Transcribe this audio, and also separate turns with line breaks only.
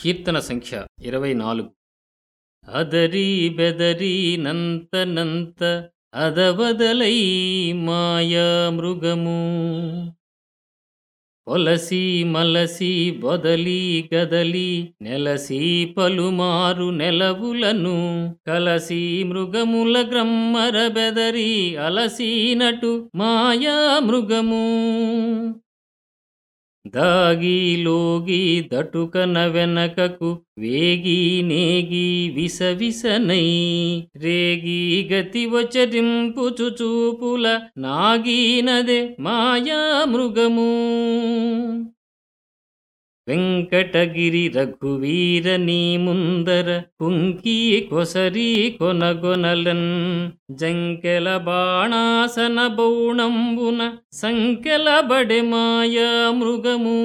కీర్తన సంఖ్య ఇరవై నాలుగు. అదరి బెదరి నంత నంత అదవదలై మాయా మృగము. పొలసి మలసి బొదలి గదలి నెలసి పలుమారు నెలవులను కలసి మృగముల గ్రమ్మర బెదరి అలసినటు మాయా మృగము. దాగిలోగి దటుకన వెనకకు వేగి నేగి విసవిసనై రేగి గతి వచరింపుచు చూపుల నాగీనదే మాయా మృగము. వెంకటగిరి రఘువీర నీ ముందర కుంకి కొసరి కొనగొనలన్. జంకెల బాణాసన బౌణంబున సంకెల బడె మాయా మృగము.